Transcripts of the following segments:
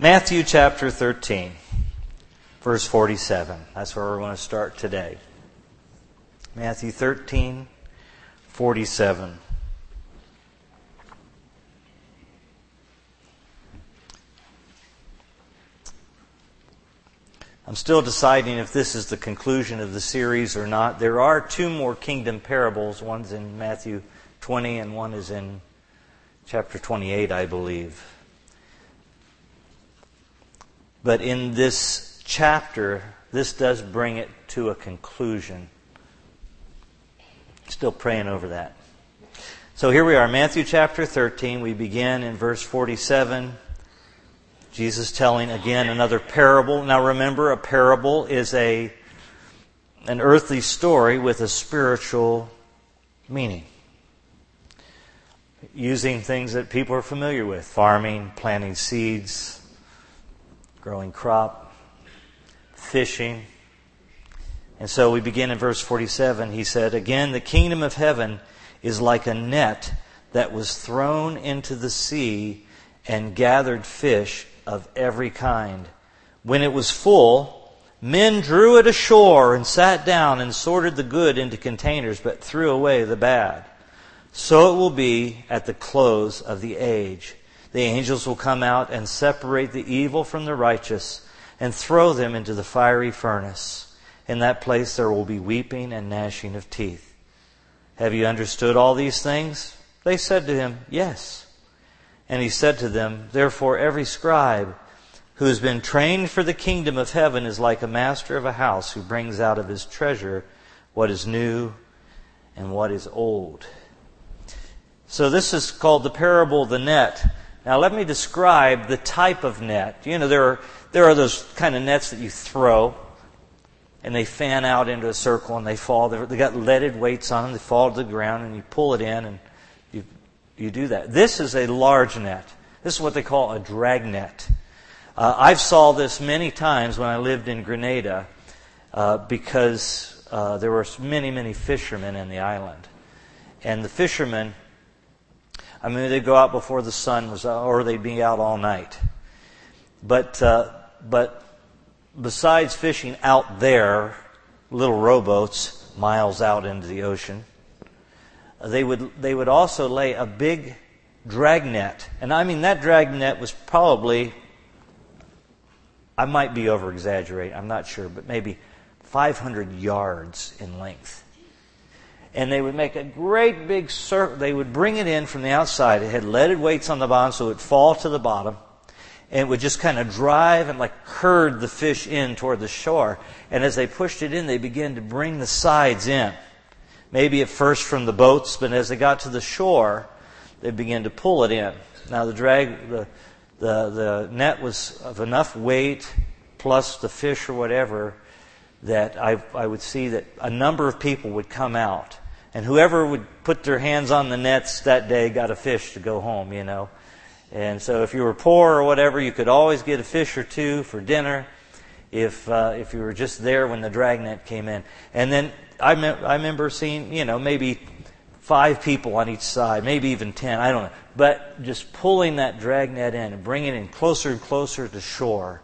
Matthew chapter 13, verse 47. That's where we're going to start today. Matthew 13, 47. I'm still deciding if this is the conclusion of the series or not. There are two more kingdom parables. One's in Matthew 20 and one is in chapter 28, I believe. But in this chapter, this does bring it to a conclusion. Still praying over that. So here we are, Matthew chapter 13. We begin in verse 47. Jesus telling again another parable. Now remember, a parable is a, an earthly story with a spiritual meaning. Using things that people are familiar with farming, planting seeds, growing crop, fishing. And so we begin in verse 47. He said, Again, the kingdom of heaven is like a net that was thrown into the sea and gathered fish of every kind. When it was full, men drew it ashore and sat down and sorted the good into containers, but threw away the bad. So it will be at the close of the age. The angels will come out and separate the evil from the righteous and throw them into the fiery furnace. In that place there will be weeping and gnashing of teeth. Have you understood all these things? They said to him, Yes. And he said to them, Therefore every scribe who has been trained for the kingdom of heaven is like a master of a house who brings out of his treasure what is new and what is old. So this is called the parable of the net. Now let me describe the type of net. You know, there are, there are those kind of nets that you throw and they fan out into a circle and they fall. They've got leaded weights on them. They fall to the ground and you pull it in and you, you do that. This is a large net. This is what they call a drag net. Uh, I've saw this many times when I lived in Grenada uh, because uh, there were many, many fishermen in the island. And the fishermen I mean, they'd go out before the sun was or they'd be out all night. But, uh, but besides fishing out there, little rowboats miles out into the ocean, they would, they would also lay a big dragnet. And I mean, that dragnet was probably, I might be over exaggerating, I'm not sure, but maybe 500 yards in length and they would make a great big circle. They would bring it in from the outside. It had leaded weights on the bottom, so it would fall to the bottom. And it would just kind of drive and like herd the fish in toward the shore. And as they pushed it in, they began to bring the sides in. Maybe at first from the boats, but as they got to the shore, they began to pull it in. Now the drag, the, the, the net was of enough weight plus the fish or whatever that I, I would see that a number of people would come out and whoever would put their hands on the nets that day got a fish to go home, you know. And so if you were poor or whatever, you could always get a fish or two for dinner if, uh, if you were just there when the dragnet came in. And then I, me- I remember seeing, you know, maybe five people on each side, maybe even ten, I don't know. But just pulling that dragnet in and bringing it in closer and closer to shore.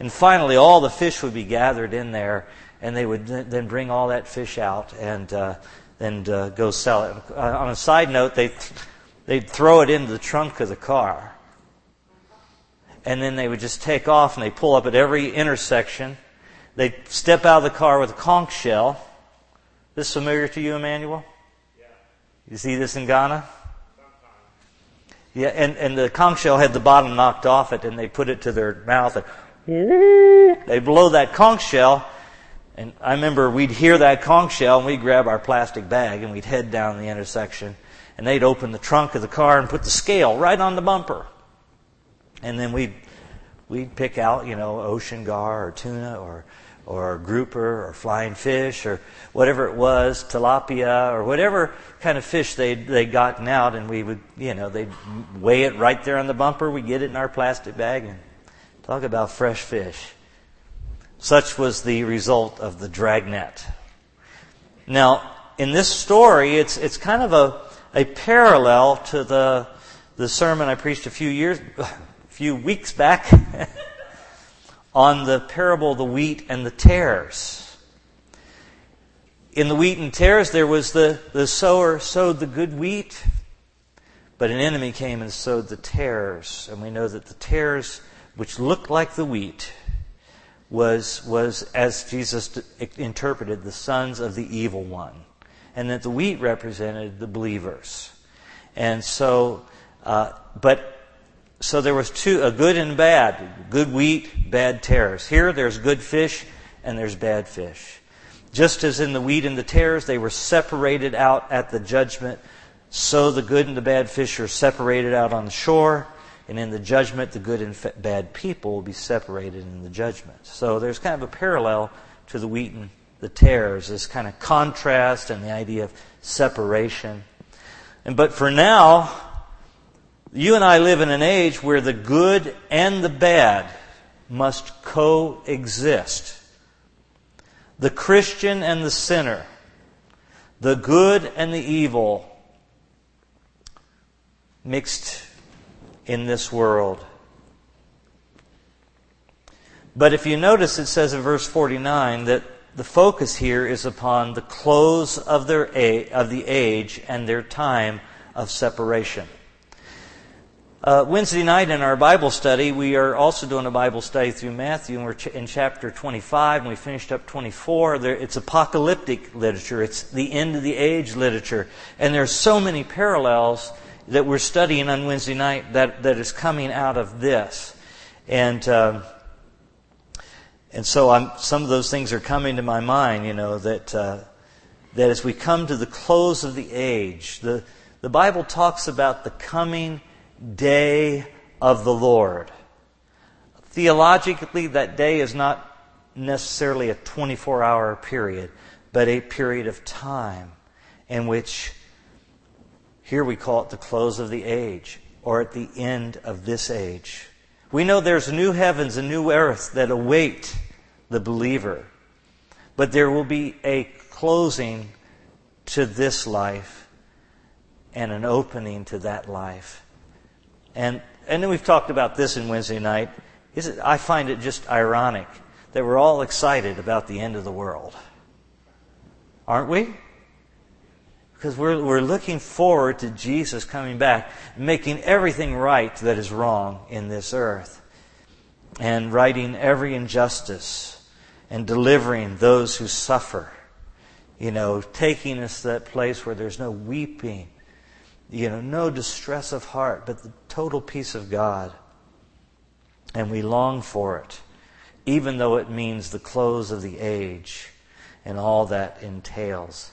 And finally, all the fish would be gathered in there, and they would then bring all that fish out. And uh, and uh, go sell it. Uh, on a side note, they th- they'd throw it into the trunk of the car, and then they would just take off and they pull up at every intersection. They'd step out of the car with a conch shell. This familiar to you, Emmanuel? Yeah. You see this in Ghana? Yeah, and, and the conch shell had the bottom knocked off it, and they put it to their mouth, and they blow that conch shell, and I remember we'd hear that conch shell and we'd grab our plastic bag and we'd head down the intersection and they'd open the trunk of the car and put the scale right on the bumper. And then we'd, we'd pick out, you know, ocean gar or tuna or, or grouper or flying fish or whatever it was, tilapia or whatever kind of fish they'd, they'd gotten out and we would, you know, they'd weigh it right there on the bumper. We'd get it in our plastic bag and talk about fresh fish. Such was the result of the dragnet. Now, in this story, it's, it's kind of a, a parallel to the, the sermon I preached a few years, a few weeks back on the parable of the wheat and the tares. In the wheat and tares, there was the, the sower sowed the good wheat, but an enemy came and sowed the tares. And we know that the tares, which looked like the wheat, was, was as Jesus interpreted, the sons of the evil one. And that the wheat represented the believers. And so, uh, but, so there was two, a good and bad. Good wheat, bad tares. Here there's good fish and there's bad fish. Just as in the wheat and the tares, they were separated out at the judgment, so the good and the bad fish are separated out on the shore, and in the judgment, the good and bad people will be separated in the judgment. So there's kind of a parallel to the wheat and the tares, this kind of contrast and the idea of separation. And but for now, you and I live in an age where the good and the bad must coexist the Christian and the sinner, the good and the evil mixed in this world. But if you notice, it says in verse 49 that the focus here is upon the close of, their of the age and their time of separation. Uh, Wednesday night in our Bible study, we are also doing a Bible study through Matthew, and we're ch- in chapter 25, and we finished up 24. There, it's apocalyptic literature, it's the end of the age literature, and there's so many parallels that we're studying on Wednesday night that, that is coming out of this. And, uh, and so I'm, some of those things are coming to my mind, you know, that, uh, that as we come to the close of the age, the, the Bible talks about the coming day of the Lord. Theologically, that day is not necessarily a 24 hour period, but a period of time in which, here we call it the close of the age, or at the end of this age. We know there's new heavens and new earth that await the believer, but there will be a closing to this life and an opening to that life. And, and then we've talked about this in Wednesday night. Is it, I find it just ironic that we're all excited about the end of the world. Aren't we? Because we're, we're looking forward to Jesus coming back, making everything right that is wrong in this earth, and righting every injustice, and delivering those who suffer. You know, taking us to that place where there's no weeping you know, no distress of heart, but the total peace of God. And we long for it, even though it means the close of the age and all that entails.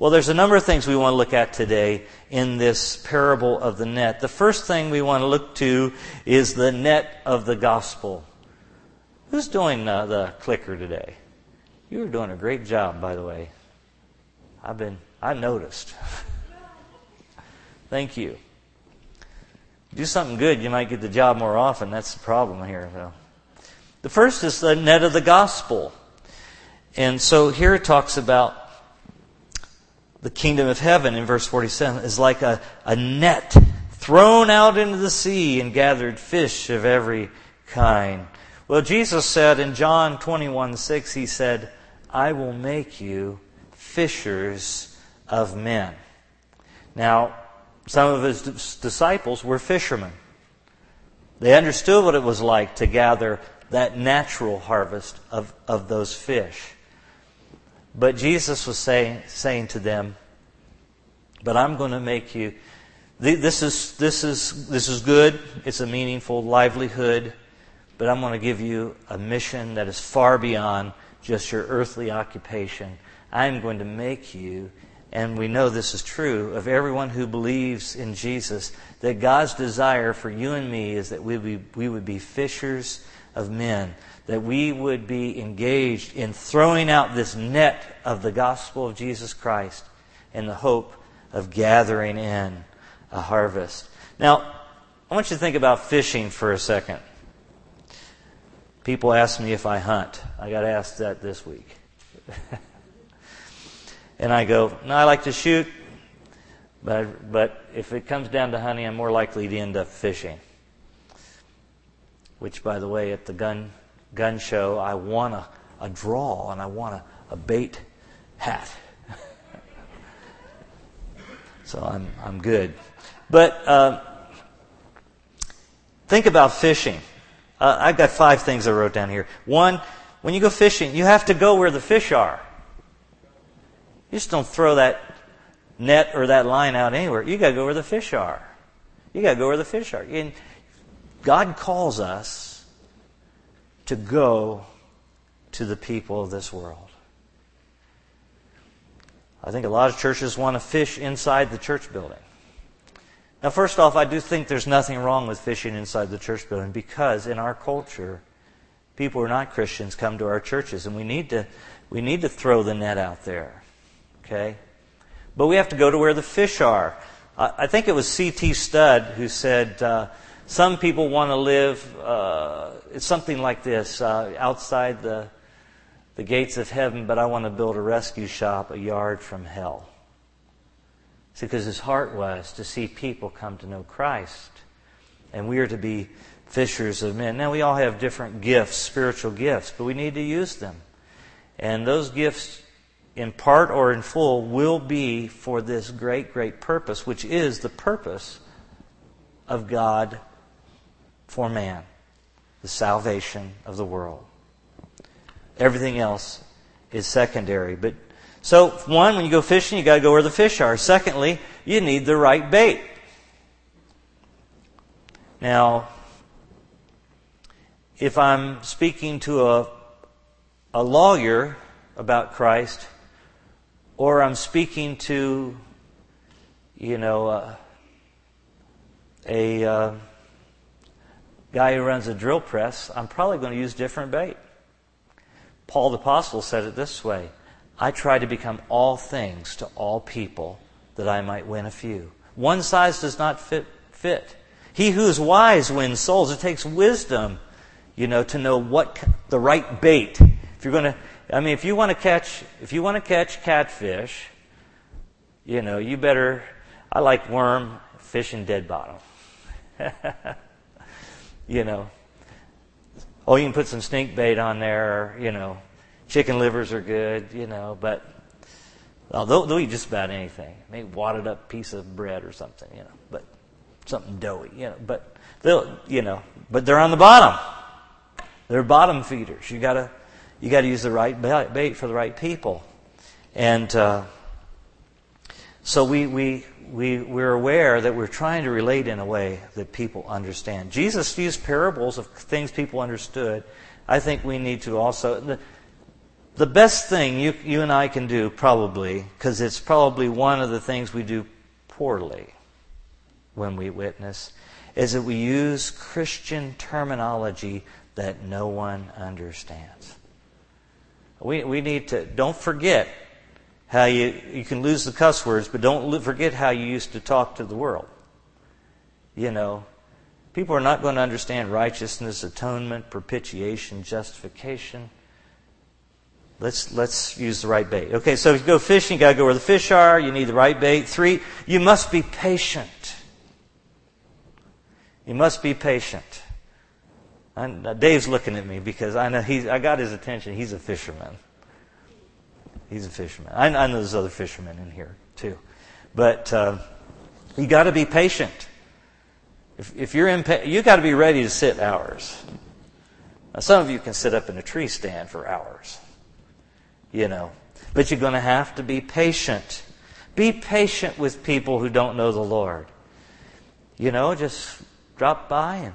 Well, there's a number of things we want to look at today in this parable of the net. The first thing we want to look to is the net of the gospel. Who's doing uh, the clicker today? You are doing a great job, by the way. I've been, I noticed. Thank you. Do something good, you might get the job more often. That's the problem here. So. The first is the net of the gospel. And so here it talks about the kingdom of heaven in verse 47 is like a, a net thrown out into the sea and gathered fish of every kind. Well, Jesus said in John 21 6, He said, I will make you fishers of men. Now, some of his disciples were fishermen. They understood what it was like to gather that natural harvest of, of those fish. But Jesus was saying, saying to them, But I'm going to make you. This is, this, is, this is good. It's a meaningful livelihood. But I'm going to give you a mission that is far beyond just your earthly occupation. I'm going to make you and we know this is true of everyone who believes in Jesus, that God's desire for you and me is that we be, we would be fishers of men, that we would be engaged in throwing out this net of the gospel of Jesus Christ in the hope of gathering in a harvest. Now, I want you to think about fishing for a second. People ask me if I hunt. I got asked that this week. And I go, no, I like to shoot, but, but if it comes down to hunting, I'm more likely to end up fishing. which, by the way, at the gun gun show, I want a, a draw and I want a, a bait hat. so I'm I'm good. But uh, think about fishing. Uh, I've got five things I wrote down here. One, when you go fishing, you have to go where the fish are. You just don't throw that net or that line out anywhere. You got to go where the fish are. You got to go where the fish are. And God calls us to go to the people of this world. I think a lot of churches want to fish inside the church building. Now, first off, I do think there's nothing wrong with fishing inside the church building because in our culture, people who are not Christians come to our churches, and we need to we need to throw the net out there. Okay, but we have to go to where the fish are. I think it was C.T. Studd who said, uh, "Some people want to live. Uh, it's something like this uh, outside the the gates of heaven, but I want to build a rescue shop a yard from hell." See, because his heart was to see people come to know Christ. And we are to be fishers of men. Now, we all have different gifts, spiritual gifts, but we need to use them. And those gifts, in part or in full, will be for this great, great purpose, which is the purpose of God for man the salvation of the world. Everything else is secondary. But so, one, when you go fishing, you got to go where the fish are. Secondly, you need the right bait. Now, if I'm speaking to a, a lawyer about Christ, or I'm speaking to, you know, uh, a uh, guy who runs a drill press, I'm probably going to use different bait. Paul the Apostle said it this way I try to become all things to all people that I might win a few. One size does not fit. fit. He who is wise wins souls. It takes wisdom, you know, to know what the right bait. If you're going to, I mean, if you want to catch, if you want to catch catfish, you know, you better. I like worm, fish, dead bottom. you know, oh, you can put some snake bait on there, or, you know, Chicken livers are good, you know, but they'll, they'll eat just about anything. Maybe wadded up piece of bread or something, you know, but something doughy, you know. But they'll, you know, but they're on the bottom. They're bottom feeders. You gotta, you gotta use the right bait for the right people, and uh, so we we we we're aware that we're trying to relate in a way that people understand. Jesus used parables of things people understood. I think we need to also the the best thing you, you and I can do, probably, because it's probably one of the things we do poorly when we witness, is that we use Christian terminology that no one understands. We, we need to, don't forget how you, you can lose the cuss words, but don't forget how you used to talk to the world. You know, people are not going to understand righteousness, atonement, propitiation, justification. Let's, let's use the right bait. Okay, so if you go fishing, you gotta go where the fish are, you need the right bait. Three, you must be patient. You must be patient. And uh, Dave's looking at me because I know he's, I got his attention. He's a fisherman. He's a fisherman. I, I know there's other fishermen in here too. But, uh, you gotta be patient. If, if you're impa- you gotta be ready to sit hours. Now, some of you can sit up in a tree stand for hours you know. But you're going to have to be patient. Be patient with people who don't know the Lord. You know, just drop by and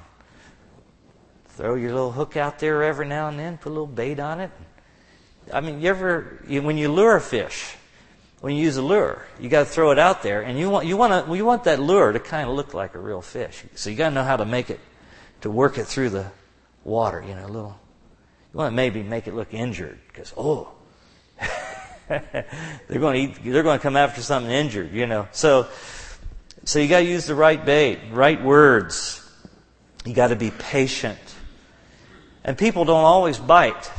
throw your little hook out there every now and then, put a little bait on it. I mean, you ever, when you lure a fish, when you use a lure, you got to throw it out there, and you want you want to you want that lure to kind of look like a real fish. So you got to know how to make it, to work it through the water. You know, a little. You want to maybe make it look injured because oh, they're going to eat, they're going to come after something injured, you know. So, so you got to use the right bait, right words. You got to be patient. And people don't always bite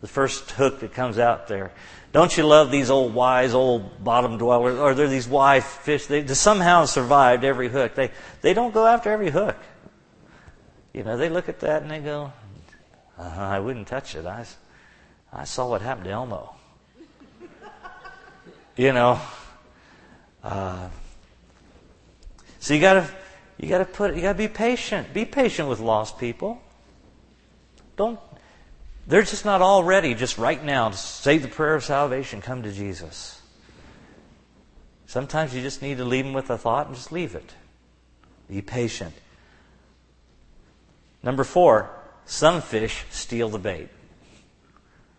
the first hook that comes out there. Don't you love these old wise old bottom dwellers? Or they're these wise fish. They, somehow survived every hook. They, they don't go after every hook. You know, they look at that and they go, uh-huh, I wouldn't touch it. I, I saw what happened to Elmo. you know, uh, so you gotta, you gotta put, you gotta be patient. Be patient with lost people. Don't, they're just not all ready just right now to say the prayer of salvation, come to Jesus. Sometimes you just need to leave them with a thought and just leave it. Be patient. Number four, some fish steal the bait.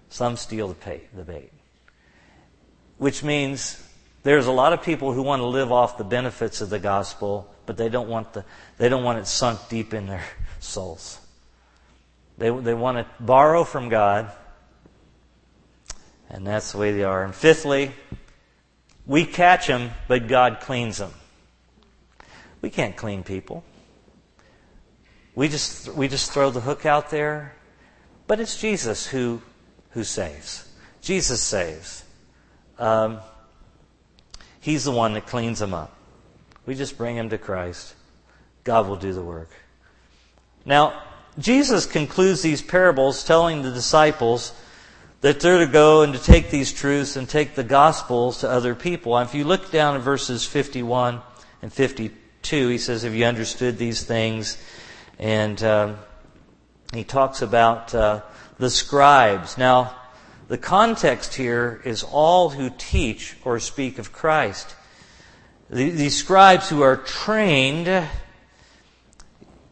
Some steal the, pay, the bait. Which means there's a lot of people who want to live off the benefits of the gospel, but they don't want, the, they don't want it sunk deep in their souls. They, they want to borrow from God, and that's the way they are. And fifthly, we catch them, but God cleans them. We can't clean people. We just, we just throw the hook out there. But it's Jesus who, who saves. Jesus saves. Um, he's the one that cleans them up. We just bring them to Christ. God will do the work. Now, Jesus concludes these parables telling the disciples that they're to go and to take these truths and take the gospels to other people. And if you look down in verses 51 and 52, he says, Have you understood these things? And um, he talks about uh, the scribes. Now, the context here is all who teach or speak of Christ. These scribes who are trained,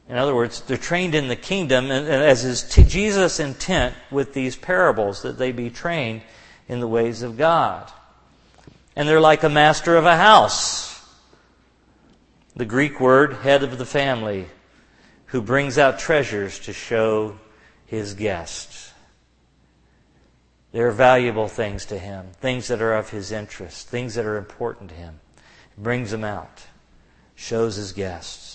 in other words, they're trained in the kingdom, and as is Jesus' intent with these parables, that they be trained in the ways of God. And they're like a master of a house. The Greek word, head of the family, who brings out treasures to show his guests. They're valuable things to him, things that are of his interest, things that are important to him. He brings them out, shows his guests.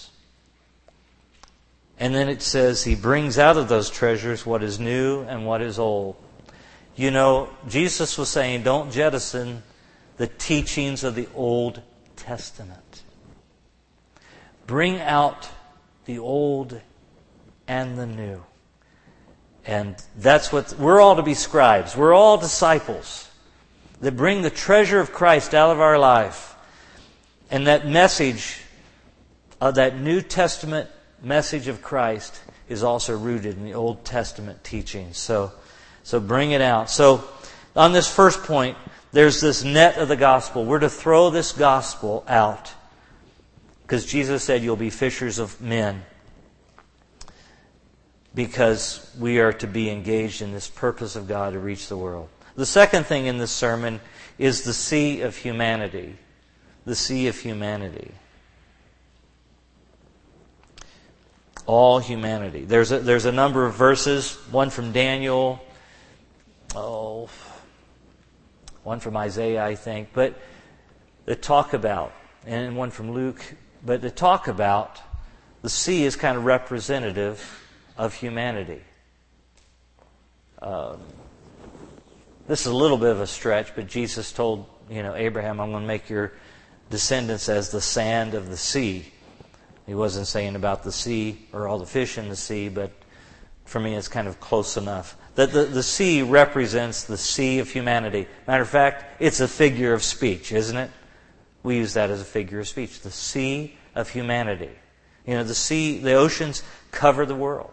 And then it says he brings out of those treasures what is new and what is old. You know, Jesus was saying, don't jettison the teachings of the Old Testament. Bring out the old and the new. And that's what we're all to be scribes. We're all disciples that bring the treasure of Christ out of our life. And that message, of that New Testament message of Christ, is also rooted in the Old Testament teachings. So, so bring it out. So, on this first point, there's this net of the gospel. We're to throw this gospel out. Because Jesus said, You'll be fishers of men. Because we are to be engaged in this purpose of God to reach the world. The second thing in this sermon is the sea of humanity. The sea of humanity. All humanity. There's a, there's a number of verses, one from Daniel, oh, one from Isaiah, I think, but that talk about, and one from Luke, but to talk about the sea is kind of representative of humanity. Um, this is a little bit of a stretch, but Jesus told you know Abraham, "I'm going to make your descendants as the sand of the sea." He wasn't saying about the sea or all the fish in the sea, but for me, it's kind of close enough. That the, the sea represents the sea of humanity. Matter of fact, it's a figure of speech, isn't it? we use that as a figure of speech. The sea of humanity. You know, the sea, the oceans cover the world.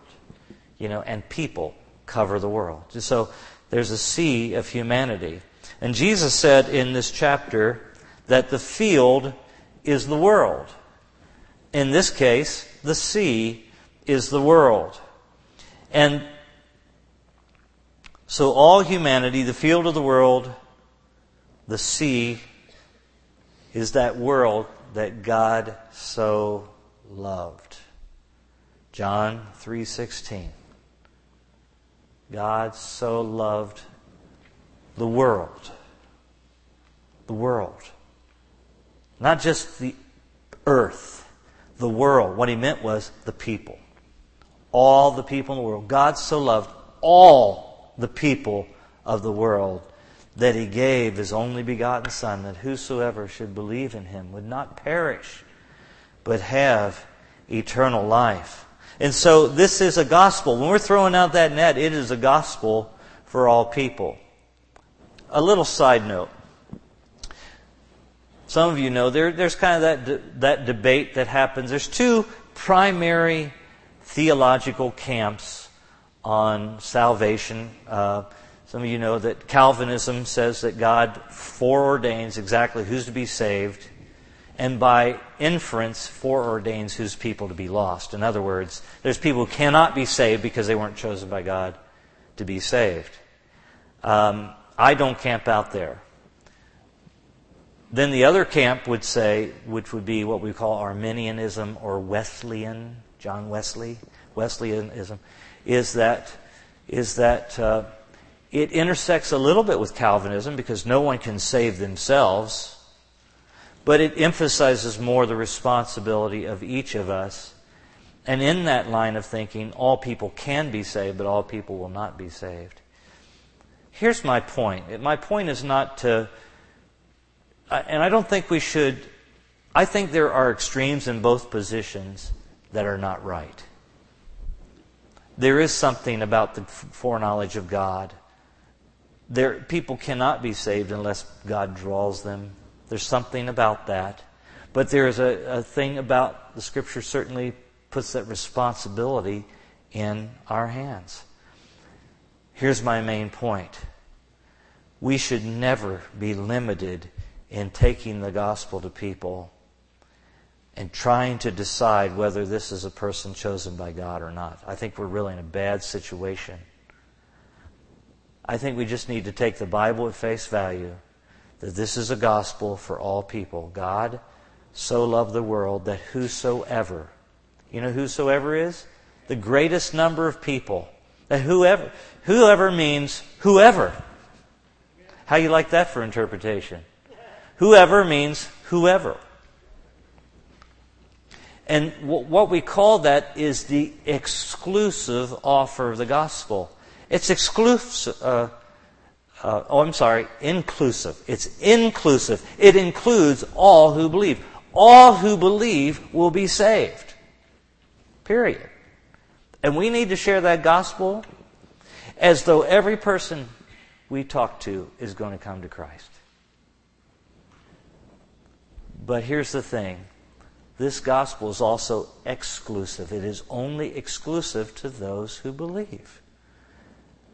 You know, and people cover the world. So there's a sea of humanity. And Jesus said in this chapter that the field is the world. In this case, the sea is the world. And so all humanity, the field of the world, the sea is that world that God so loved. John 3:16 God so loved the world. The world. Not just the earth, the world. What he meant was the people. All the people in the world. God so loved all the people of the world that he gave his only begotten Son, that whosoever should believe in him would not perish, but have eternal life. And so this is a gospel. When we're throwing out that net, it is a gospel for all people. A little side note. Some of you know there, there's kind of that, de- that debate that happens. There's two primary theological camps on salvation. Uh, some of you know that Calvinism says that God foreordains exactly who's to be saved, and by inference foreordains whose people to be lost. In other words, there's people who cannot be saved because they weren't chosen by God to be saved. Um, I don't camp out there. Then the other camp would say, which would be what we call Arminianism or Wesleyan, John Wesley, Wesleyanism, is that is that uh, it intersects a little bit with Calvinism because no one can save themselves, but it emphasizes more the responsibility of each of us. And in that line of thinking, all people can be saved, but all people will not be saved. Here's my point. My point is not to, Uh, and I don't think we should, I think there are extremes in both positions that are not right. There is something about the foreknowledge of God there, people cannot be saved unless God draws them. There's something about that. But there is a, a thing about the Scripture certainly puts that responsibility in our hands. Here's my main point. We should never be limited in taking the gospel to people and trying to decide whether this is a person chosen by God or not. I think we're really in a bad situation. I think we just need to take the Bible at face value that this is a gospel for all people. God so loved the world that whosoever, you know whosoever is? The greatest number of people. That whoever, whoever means whoever. How you like that for interpretation? Whoever means whoever. And what we call that is the exclusive offer of the gospel. It's exclusive. Uh, uh, oh, I'm sorry, inclusive. It's inclusive. It includes all who believe. All who believe will be saved. Period. And we need to share that gospel as though every person we talk to is going to come to Christ. But here's the thing this gospel is also exclusive. It is only exclusive to those who believe.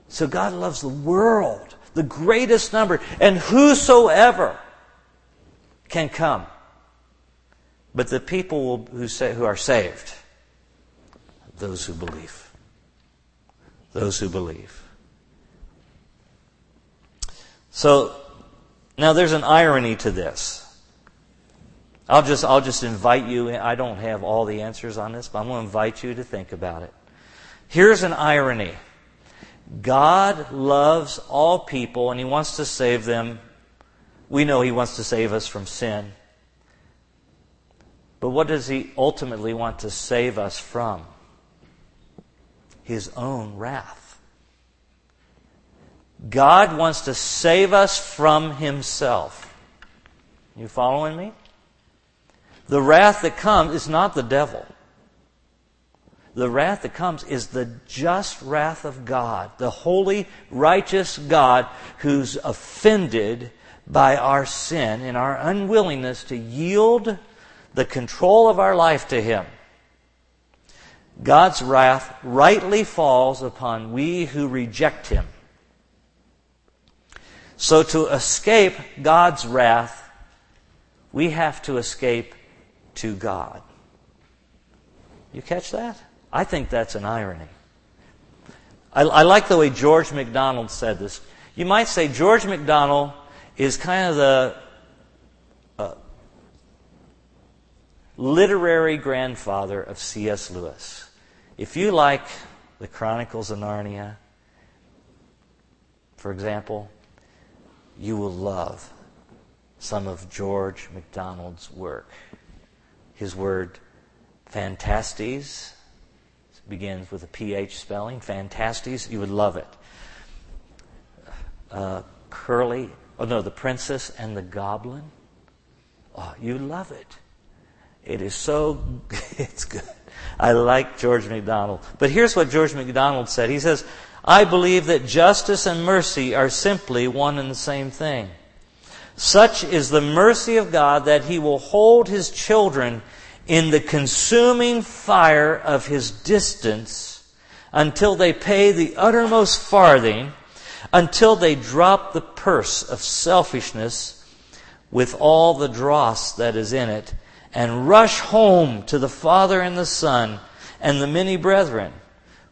So God loves the world, the greatest number, and whosoever can come. But the people who, say, who are saved, those who believe. Those who believe. So, now there's an irony to this. I'll just, I'll just invite you, I don't have all the answers on this, but I'm going to invite you to think about it. Here's an irony. God loves all people and He wants to save them. We know He wants to save us from sin. But what does He ultimately want to save us from? His own wrath. God wants to save us from Himself. You following me? The wrath that comes is not the devil the wrath that comes is the just wrath of God, the holy, righteous God who's offended by our sin and our unwillingness to yield the control of our life to Him. God's wrath rightly falls upon we who reject Him. So to escape God's wrath, we have to escape to God. You catch that? I think that's an irony. I, I like the way George MacDonald said this. You might say George MacDonald is kind of the uh, literary grandfather of C.S. Lewis. If you like the Chronicles of Narnia, for example, you will love some of George MacDonald's work. His word, Phantastes, begins with a PH spelling. Phantastes, you would love it. Uh, Curdie, oh no, The Princess and the Goblin. Oh, you love it. It is so, it's good. I like George MacDonald. But here's what George MacDonald said. He says, I believe that justice and mercy are simply one and the same thing. Such is the mercy of God that He will hold His children in the consuming fire of His distance until they pay the uttermost farthing, until they drop the purse of selfishness with all the dross that is in it, and rush home to the Father and the Son and the many brethren.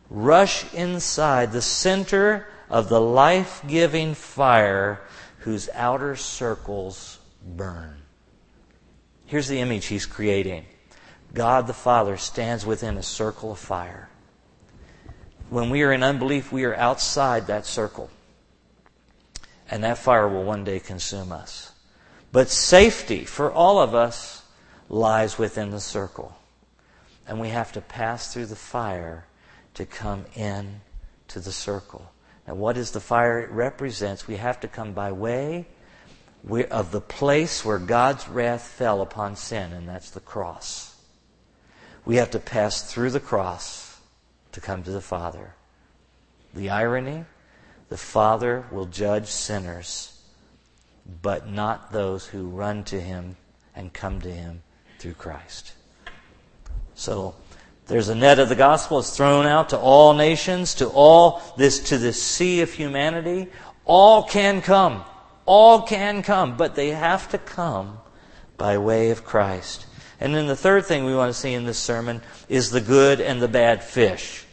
Rush inside the center of the life giving fire whose outer circles burn. Here's the image he's creating God the Father stands within a circle of fire. When we are in unbelief, we are outside that circle. And that fire will one day consume us. But safety for all of us lies within the circle. And we have to pass through the fire to come in to the circle. And what is the fire it represents? We have to come by way of the place where God's wrath fell upon sin, and that's the cross. We have to pass through the cross to come to the Father. The irony the Father will judge sinners but not those who run to him and come to him through Christ. So there's a net of the gospel is thrown out to all nations, to all this to this sea of humanity. All can come. All can come, but they have to come by way of Christ. And then the third thing we want to see in this sermon is the good and the bad fish.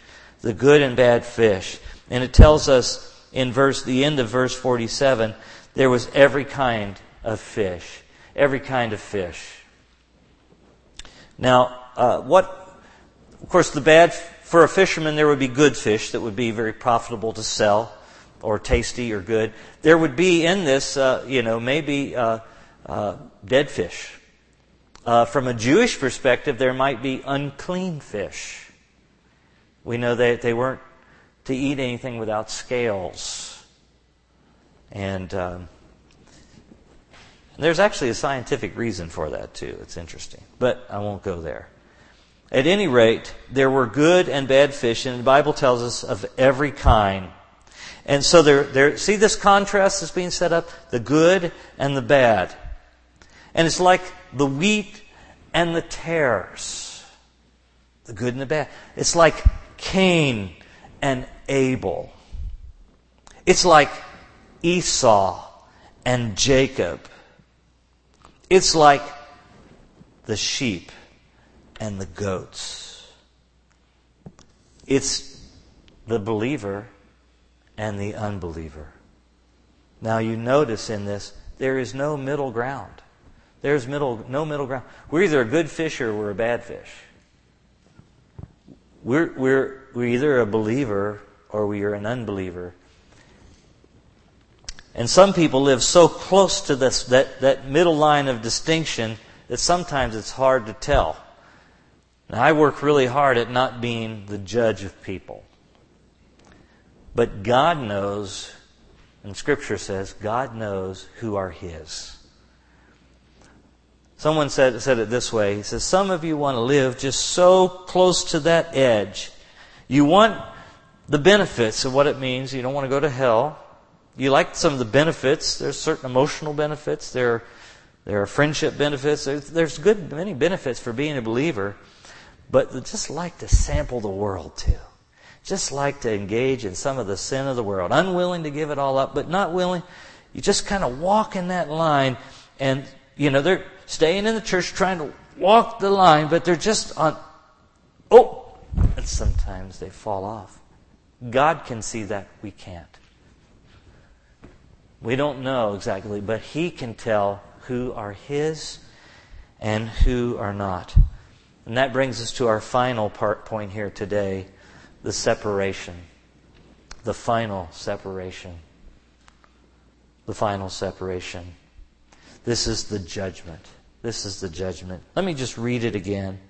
The good and bad fish. And it tells us in verse the end of verse 47 there was every kind of fish. Every kind of fish. Now, uh, what, of course, the bad, for a fisherman, there would be good fish that would be very profitable to sell or tasty or good. There would be in this, uh, you know, maybe uh, uh dead fish. Uh, from a Jewish perspective, there might be unclean fish. We know that they weren't to eat anything without scales. And um, there's actually a scientific reason for that, too. It's interesting. But I won't go there. At any rate, there were good and bad fish, and the Bible tells us of every kind. And so there, there, see this contrast that's being set up? The good and the bad. And it's like the wheat and the tares. The good and the bad. It's like Cain and Abel. It's like Esau and Jacob. It's like the sheep and the goats. It's the believer and the unbeliever. Now you notice in this, there is no middle ground. There's middle, no middle ground. We're either a good fish or we're a bad fish. We're, we're, we're either a believer or we are an unbeliever. And some people live so close to this, that, that middle line of distinction that sometimes it's hard to tell. Now, I work really hard at not being the judge of people. But God knows, and Scripture says, God knows who are His. Someone said, said it this way. He says, Some of you want to live just so close to that edge. You want the benefits of what it means. You don't want to go to hell you like some of the benefits. There's certain emotional benefits. There, there are friendship benefits. There's, there's good many benefits for being a believer, but just like to sample the world too. Just like to engage in some of the sin of the world. Unwilling to give it all up, but not willing. You just kind of walk in that line, and you know they're staying in the church trying to walk the line, but they're just on. Oh, and sometimes they fall off. God can see that we can't. We don't know exactly, but He can tell who are His and who are not. And that brings us to our final part point here today the separation. The final separation. The final separation. This is the judgment. This is the judgment. Let me just read it again.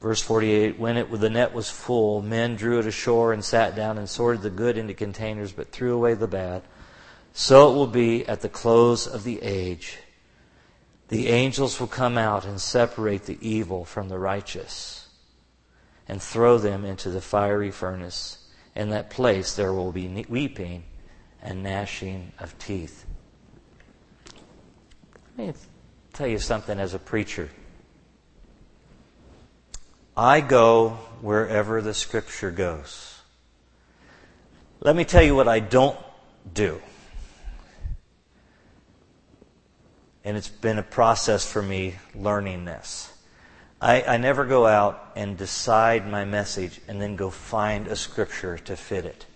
Verse 48 When it, with the net was full, men drew it ashore and sat down and sorted the good into containers, but threw away the bad. So it will be at the close of the age. The angels will come out and separate the evil from the righteous and throw them into the fiery furnace. In that place there will be weeping and gnashing of teeth. Let me tell you something as a preacher. I go wherever the scripture goes. Let me tell you what I don't do. And it's been a process for me learning this. I, I never go out and decide my message and then go find a scripture to fit it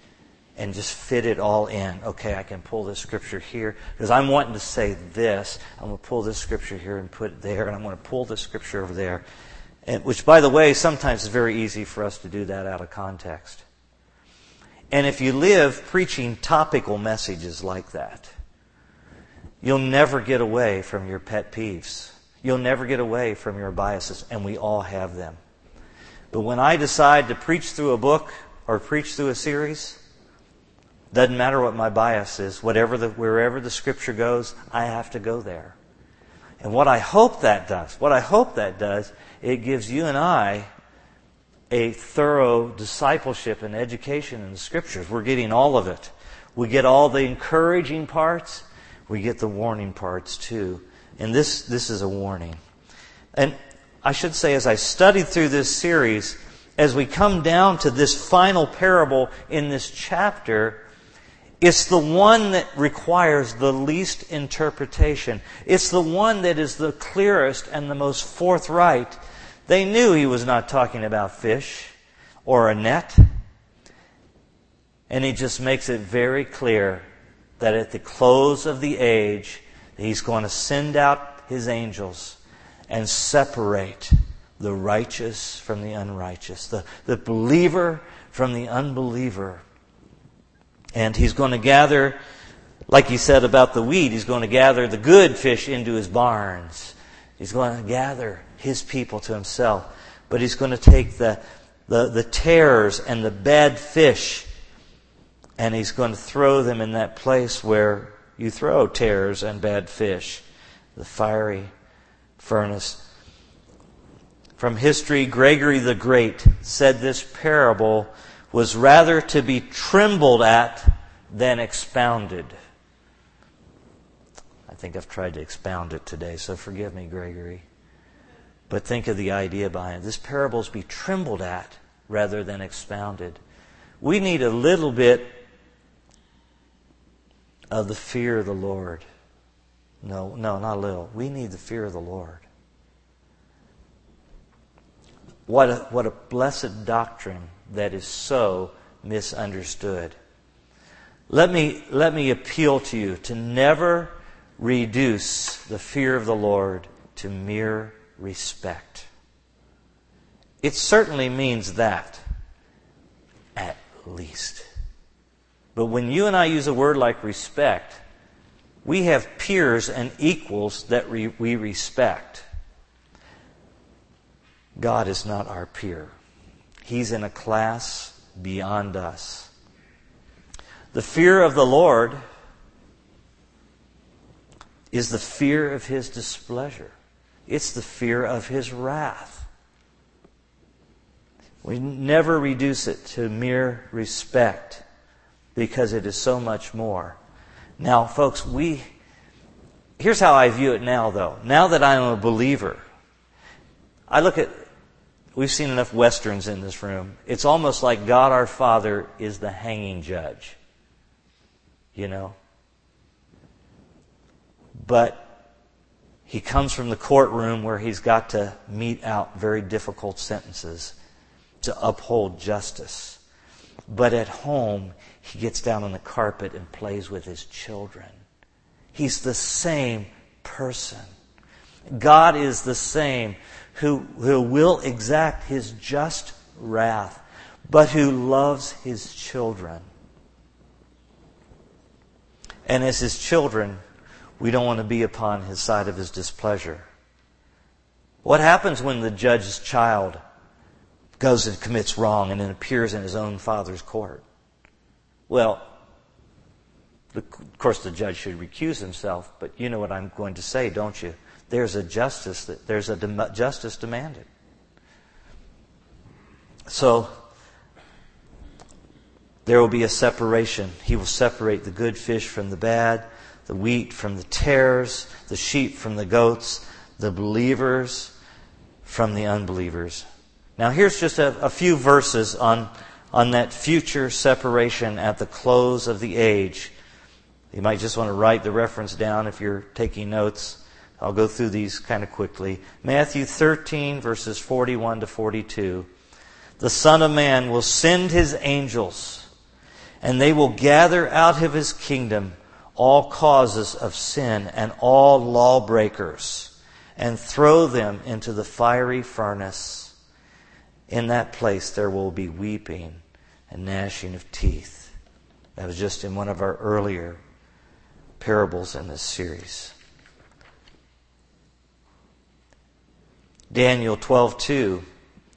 and just fit it all in. Okay, I can pull this scripture here because I'm wanting to say this. I'm going to pull this scripture here and put it there, and I'm going to pull this scripture over there. And, which, by the way, sometimes is very easy for us to do that out of context. And if you live preaching topical messages like that, you'll never get away from your pet peeves. You'll never get away from your biases, and we all have them. But when I decide to preach through a book or preach through a series, doesn't matter what my bias is, whatever the, wherever the scripture goes, I have to go there. And what I hope that does, what I hope that does, it gives you and I a thorough discipleship and education in the scriptures. We're getting all of it. We get all the encouraging parts, we get the warning parts too. And this, this is a warning. And I should say, as I studied through this series, as we come down to this final parable in this chapter, it's the one that requires the least interpretation. It's the one that is the clearest and the most forthright. They knew he was not talking about fish or a net. And he just makes it very clear that at the close of the age, he's going to send out his angels and separate the righteous from the unrighteous, the, the believer from the unbeliever. And he's going to gather, like he said about the wheat, he's going to gather the good fish into his barns. He's going to gather his people to himself. But he's going to take the, the, the tares and the bad fish and he's going to throw them in that place where you throw tares and bad fish, the fiery furnace. From history, Gregory the Great said this parable was rather to be trembled at than expounded. I think I've tried to expound it today, so forgive me, Gregory. But think of the idea behind it. This parable is to be trembled at rather than expounded. We need a little bit of the fear of the Lord. No, no, not a little. We need the fear of the Lord. What a, what a blessed doctrine that is so misunderstood. Let me, let me appeal to you to never reduce the fear of the Lord to mere respect. It certainly means that, at least. But when you and I use a word like respect, we have peers and equals that we, we respect. God is not our peer. He's in a class beyond us. The fear of the Lord is the fear of His displeasure. It's the fear of His wrath. We never reduce it to mere respect because it is so much more. Now, folks, we, here's how I view it now, though. Now that I'm a believer, I look at We've seen enough westerns in this room. It's almost like God our Father is the hanging judge. You know? But he comes from the courtroom where he's got to mete out very difficult sentences to uphold justice. But at home, he gets down on the carpet and plays with his children. He's the same person. God is the same who, who will exact his just wrath, but who loves his children. And as his children, we don't want to be upon his side of his displeasure. What happens when the judge's child goes and commits wrong and then appears in his own father's court? Well, Of course, the judge should recuse himself, but you know what I'm going to say, don't you? There's a justice that there's a dem- justice demanded. So there will be a separation. He will separate the good fish from the bad, the wheat from the tares, the sheep from the goats, the believers from the unbelievers. Now, here's just a, a few verses on, on that future separation at the close of the age. You might just want to write the reference down if you're taking notes. I'll go through these kind of quickly. Matthew 13, verses 41 to 42. The Son of Man will send his angels, and they will gather out of his kingdom all causes of sin and all lawbreakers, and throw them into the fiery furnace. In that place there will be weeping and gnashing of teeth. That was just in one of our earlier parables in this series. Daniel 12:2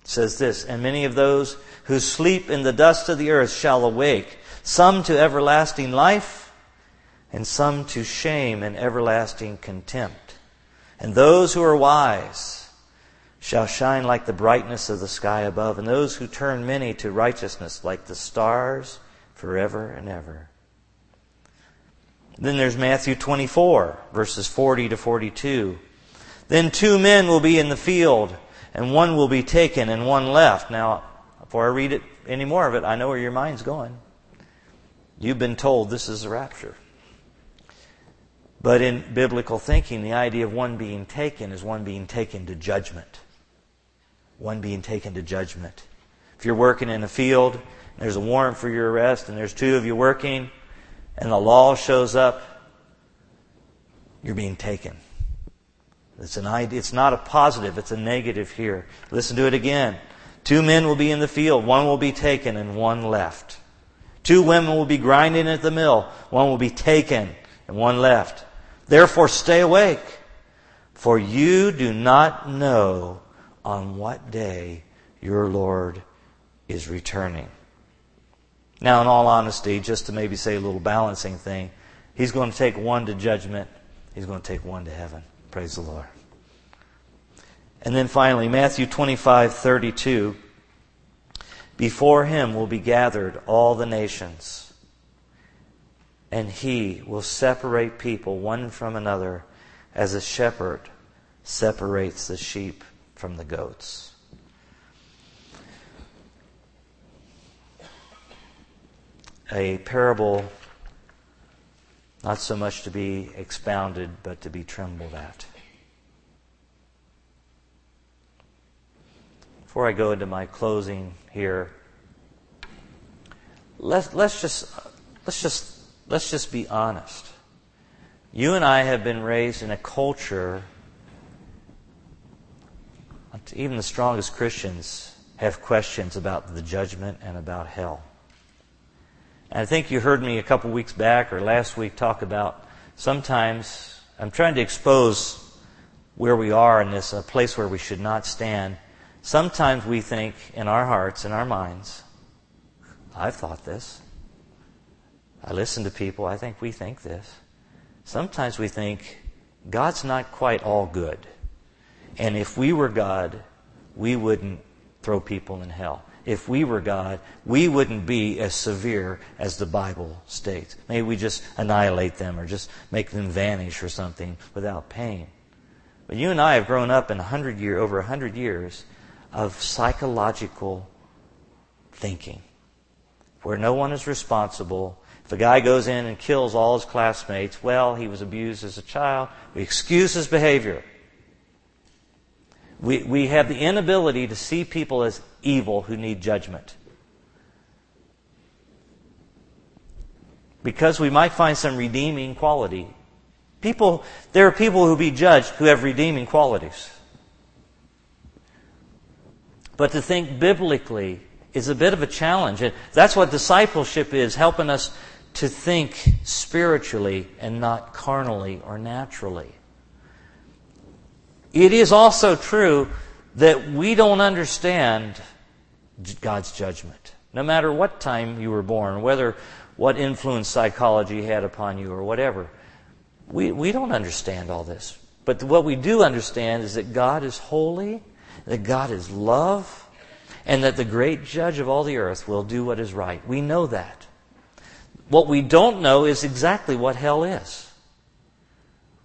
says this, and many of those who sleep in the dust of the earth shall awake, some to everlasting life, and some to shame and everlasting contempt. And those who are wise shall shine like the brightness of the sky above, and those who turn many to righteousness like the stars forever and ever. Then there's Matthew 24, verses 40 to 42. Then two men will be in the field, and one will be taken and one left. Now, before I read it any more of it, I know where your mind's going. You've been told this is the rapture. But in biblical thinking, the idea of one being taken is one being taken to judgment. One being taken to judgment. If you're working in a field, there's a warrant for your arrest, and there's two of you working, and the law shows up, you're being taken. It's an idea, it's not a positive, it's a negative here. Listen to it again. Two men will be in the field, one will be taken and one left. Two women will be grinding at the mill, one will be taken and one left. Therefore stay awake, for you do not know on what day your Lord is returning. Now, in all honesty, just to maybe say a little balancing thing, he's going to take one to judgment, he's going to take one to heaven. Praise the Lord. And then finally, Matthew 25, 32. Before him will be gathered all the nations, and he will separate people one from another as a shepherd separates the sheep from the goats. A parable not so much to be expounded, but to be trembled at. Before I go into my closing here, let's, let's just let's just let's just be honest. You and I have been raised in a culture. Even the strongest Christians have questions about the judgment and about hell. And I think you heard me a couple weeks back or last week talk about sometimes I'm trying to expose where we are in this, a place where we should not stand. Sometimes we think in our hearts, in our minds, I've thought this. I listen to people, I think we think this. Sometimes we think God's not quite all good. And if we were God, we wouldn't throw people in hell if we were God, we wouldn't be as severe as the Bible states. Maybe we just annihilate them or just make them vanish or something without pain. But you and I have grown up in a hundred year, over a hundred years of psychological thinking, where no one is responsible. If a guy goes in and kills all his classmates, well, he was abused as a child. We excuse his behavior. We, we have the inability to see people as evil who need judgment. Because we might find some redeeming quality. People, there are people who be judged who have redeeming qualities. But to think biblically is a bit of a challenge. And that's what discipleship is, helping us to think spiritually and not carnally or naturally. It is also true that we don't understand God's judgment. No matter what time you were born, whether what influence psychology had upon you or whatever. We, we don't understand all this. But what we do understand is that God is holy, that God is love, and that the great judge of all the earth will do what is right. We know that. What we don't know is exactly what hell is.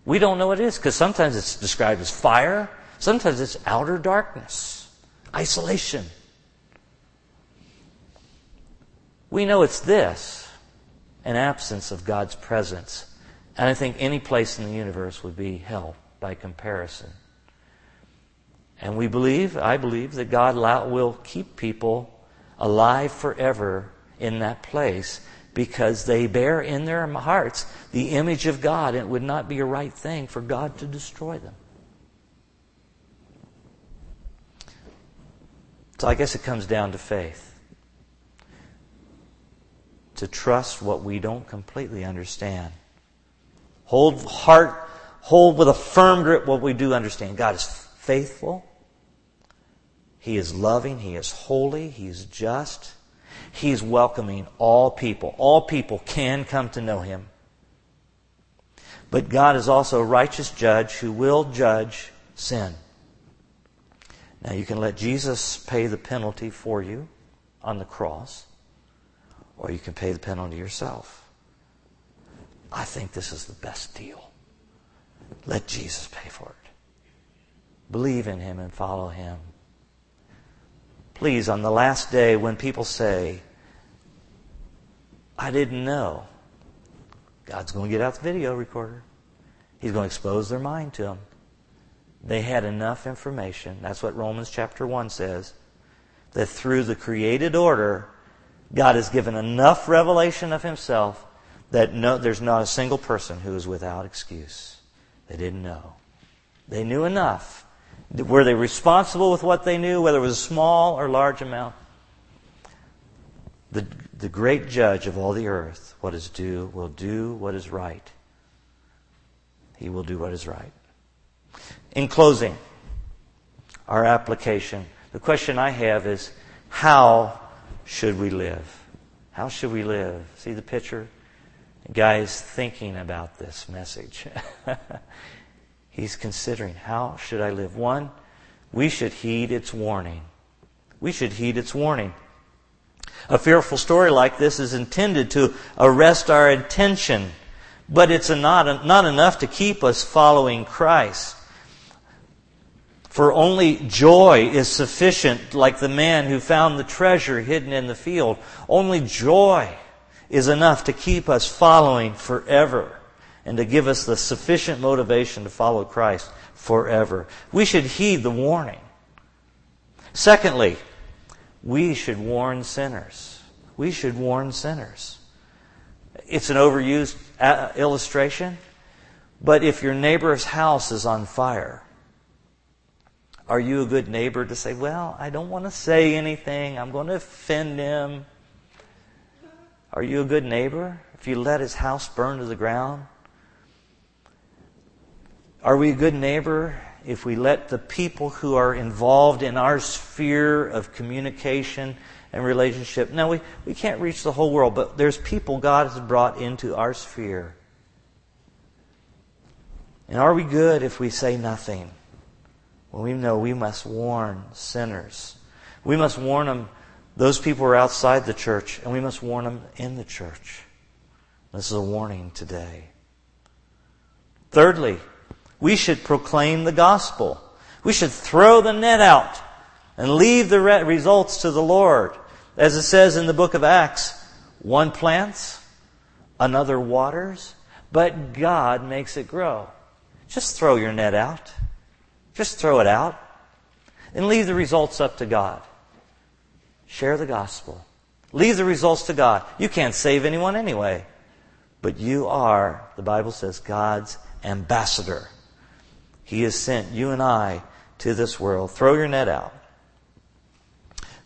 We don't know what it is because sometimes it's described as fire, sometimes it's outer darkness, isolation. We know it's this an absence of God's presence. And I think any place in the universe would be hell by comparison. And we believe, I believe, that God will keep people alive forever in that place because they bear in their hearts the image of God, and it would not be a right thing for God to destroy them. So I guess it comes down to faith. To trust what we don't completely understand. Hold heart, hold with a firm grip what we do understand. God is faithful. He is loving. He is holy. He is just. He's welcoming all people. All people can come to know Him. But God is also a righteous judge who will judge sin. Now, you can let Jesus pay the penalty for you on the cross, or you can pay the penalty yourself. I think this is the best deal. Let Jesus pay for it. Believe in Him and follow Him. Please, on the last day when people say, I didn't know, God's going to get out the video recorder. He's going to expose their mind to them. They had enough information. That's what Romans chapter 1 says. That through the created order, God has given enough revelation of Himself that no, there's not a single person who is without excuse. They didn't know. They knew enough. Were they responsible with what they knew, whether it was a small or large amount? The, the great judge of all the earth, what is due, will do what is right. He will do what is right. In closing, our application, the question I have is how should we live? How should we live? See the picture? The guy's thinking about this message. He's considering how should I live? One, we should heed its warning. We should heed its warning. A fearful story like this is intended to arrest our attention, but it's not, not enough to keep us following Christ. For only joy is sufficient, like the man who found the treasure hidden in the field. Only joy is enough to keep us following forever and to give us the sufficient motivation to follow Christ forever. We should heed the warning. Secondly, we should warn sinners. We should warn sinners. It's an overused uh, illustration, but if your neighbor's house is on fire, are you a good neighbor to say, Well, I don't want to say anything, I'm going to offend him? Are you a good neighbor if you let his house burn to the ground? Are we a good neighbor if we let the people who are involved in our sphere of communication and relationship? Now, we, we can't reach the whole world, but there's people God has brought into our sphere. And are we good if we say nothing? Well, we know we must warn sinners. We must warn them, those people are outside the church, and we must warn them in the church. This is a warning today. Thirdly, we should proclaim the gospel. We should throw the net out and leave the results to the Lord. As it says in the book of Acts, one plants, another waters, but God makes it grow. Just throw your net out. Just throw it out and leave the results up to God. Share the gospel. Leave the results to God. You can't save anyone anyway. But you are, the Bible says, God's ambassador. He has sent you and I to this world. Throw your net out.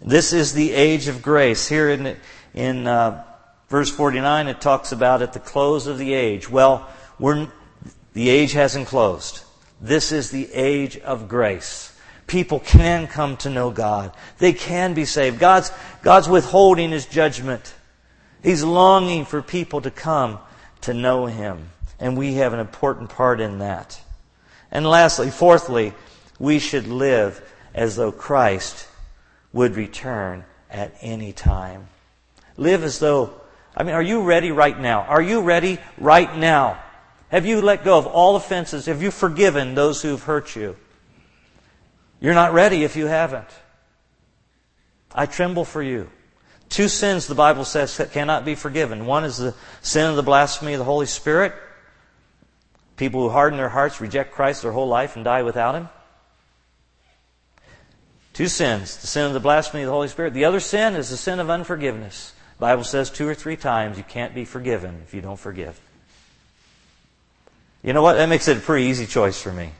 This is the age of grace. Here in, in uh, verse 49, it talks about at the close of the age. Well, we're, the age hasn't closed. This is the age of grace. People can come to know God. They can be saved. God's, God's withholding His judgment. He's longing for people to come to know Him. And we have an important part in that. And lastly, fourthly, we should live as though Christ would return at any time. Live as though, I mean, are you ready right now? Are you ready right now? Have you let go of all offenses? Have you forgiven those who've hurt you? You're not ready if you haven't. I tremble for you. Two sins, the Bible says, that cannot be forgiven. One is the sin of the blasphemy of the Holy Spirit. People who harden their hearts, reject Christ their whole life, and die without Him. Two sins the sin of the blasphemy of the Holy Spirit. The other sin is the sin of unforgiveness. The Bible says two or three times you can't be forgiven if you don't forgive. You know what? That makes it a pretty easy choice for me.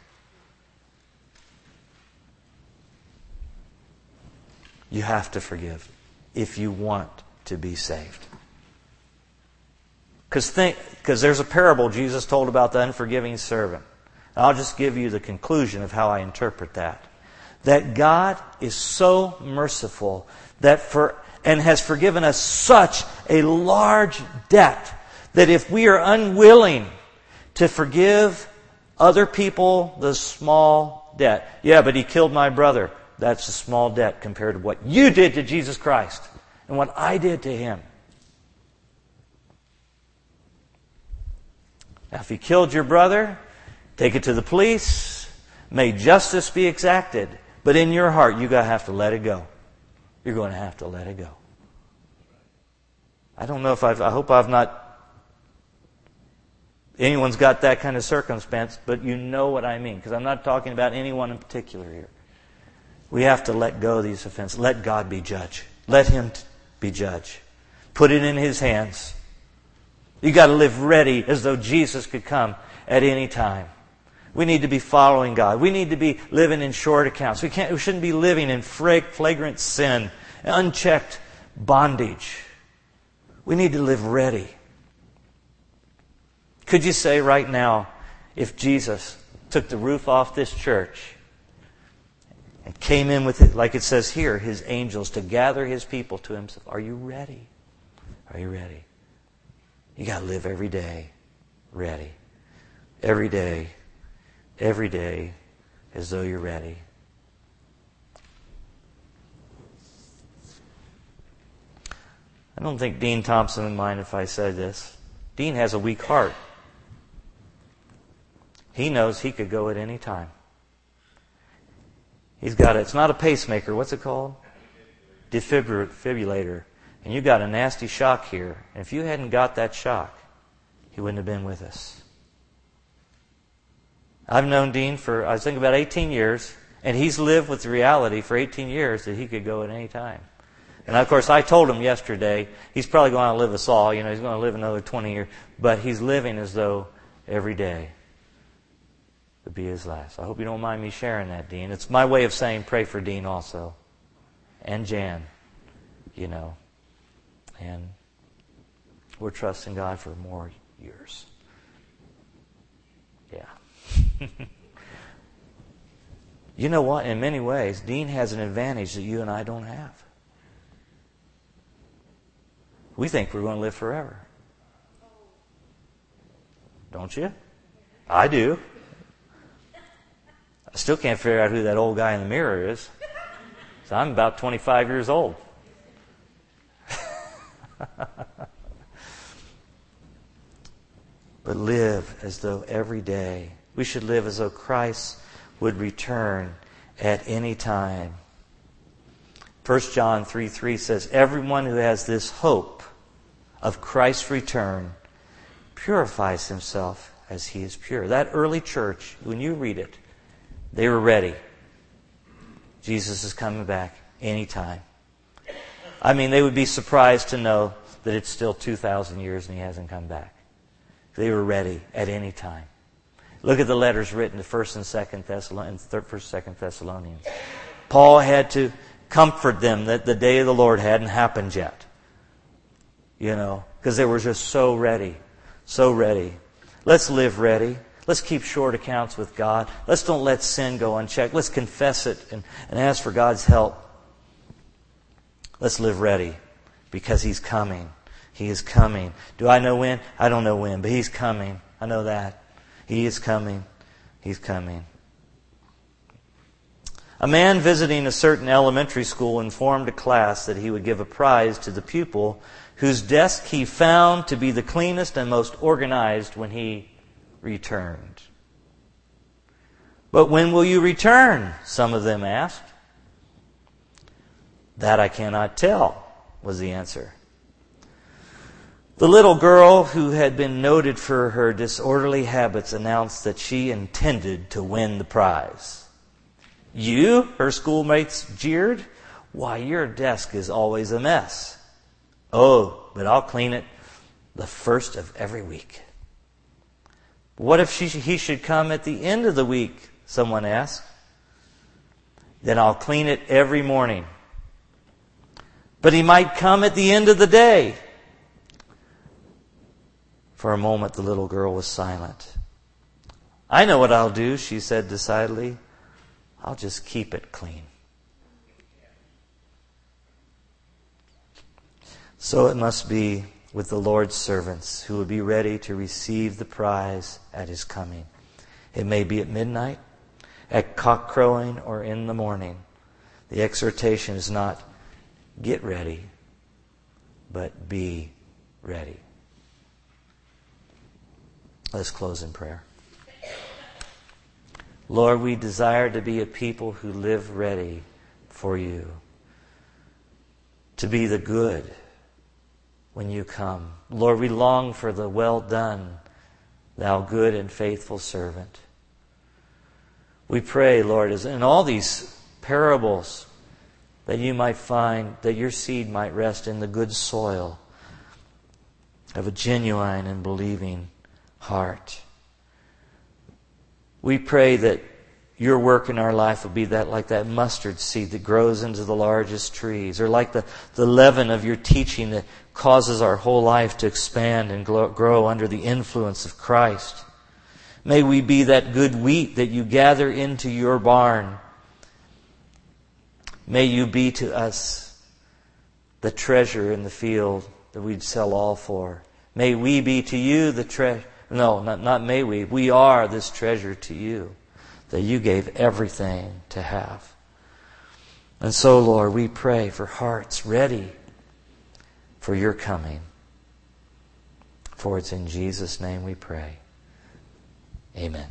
You have to forgive if you want to be saved. Because think because there's a parable Jesus told about the unforgiving servant. I'll just give you the conclusion of how I interpret that. That God is so merciful that for and has forgiven us such a large debt that if we are unwilling to forgive other people the small debt, yeah, but he killed my brother. That's a small debt compared to what you did to Jesus Christ and what I did to him. Now, if you killed your brother, take it to the police. May justice be exacted. But in your heart, you're going to have to let it go. You're going to have to let it go. I don't know if I've, I hope I've not, anyone's got that kind of circumstance, but you know what I mean, because I'm not talking about anyone in particular here. We have to let go of these offenses. Let God be judge. Let Him be judge. Put it in His hands. You got to live ready as though Jesus could come at any time. We need to be following God. We need to be living in short accounts. We, can't, we shouldn't be living in flagrant sin, unchecked bondage. We need to live ready. Could you say right now, if Jesus took the roof off this church and came in with it, like it says here, his angels to gather his people to himself. Are you ready? Are you ready? You got to live every day ready. Every day, every day, as though you're ready. I don't think Dean Thompson would mind if I said this. Dean has a weak heart. He knows he could go at any time. He's got a, it's not a pacemaker. What's it called? Defibrillator. And you got a nasty shock here. And if you hadn't got that shock, he wouldn't have been with us. I've known Dean for, I think, about 18 years, and he's lived with the reality for 18 years that he could go at any time. And of course, I told him yesterday, he's probably going to live us all. You know, he's going to live another 20 years. But he's living as though every day would be his last. I hope you don't mind me sharing that, Dean. It's my way of saying pray for Dean also. And Jan, you know. And we're trusting God for more years. Yeah. you know what? In many ways, Dean has an advantage that you and I don't have. We think we're going to live forever. Don't you? I do. I still can't figure out who that old guy in the mirror is. So I'm about 25 years old. but live as though every day, we should live as though Christ would return at any time. 1 John 3 3 says, Everyone who has this hope of Christ's return purifies himself as he is pure. That early church, when you read it, they were ready. Jesus is coming back anytime. I mean, they would be surprised to know that it's still 2,000 years and he hasn't come back. They were ready at any time. Look at the letters written to 1st and 2nd Thessalonians, 1st, 2nd Thessalonians. Paul had to comfort them that the day of the Lord hadn't happened yet. You know, because they were just so ready. So ready. Let's live ready. Let's keep short accounts with God. Let's don't let sin go unchecked. Let's confess it and, and ask for God's help. Let's live ready because He's coming. He is coming. Do I know when? I don't know when, but He's coming. I know that. He is coming. He's coming. A man visiting a certain elementary school informed a class that he would give a prize to the pupil whose desk he found to be the cleanest and most organized when he returned. But when will you return? Some of them asked. That I cannot tell, was the answer. The little girl, who had been noted for her disorderly habits, announced that she intended to win the prize. You, her schoolmates jeered. Why, your desk is always a mess. Oh, but I'll clean it the first of every week. What if she, he should come at the end of the week? Someone asked. Then I'll clean it every morning. But he might come at the end of the day. For a moment, the little girl was silent. I know what I'll do, she said decidedly. I'll just keep it clean. So it must be with the Lord's servants who will be ready to receive the prize at his coming. It may be at midnight, at cock crowing, or in the morning. The exhortation is not get ready, but be ready. Let's close in prayer. Lord, we desire to be a people who live ready for you, to be the good when you come. Lord, we long for the well done, thou good and faithful servant. We pray, Lord, as in all these parables, that you might find that your seed might rest in the good soil of a genuine and believing heart. We pray that your work in our life will be that like that mustard seed that grows into the largest trees, or like the, the leaven of your teaching that causes our whole life to expand and grow under the influence of Christ. May we be that good wheat that you gather into your barn. May you be to us the treasure in the field that we'd sell all for. May we be to you the treasure no, not, not may we. We are this treasure to you that you gave everything to have. And so, Lord, we pray for hearts ready for your coming. For it's in Jesus' name we pray. Amen.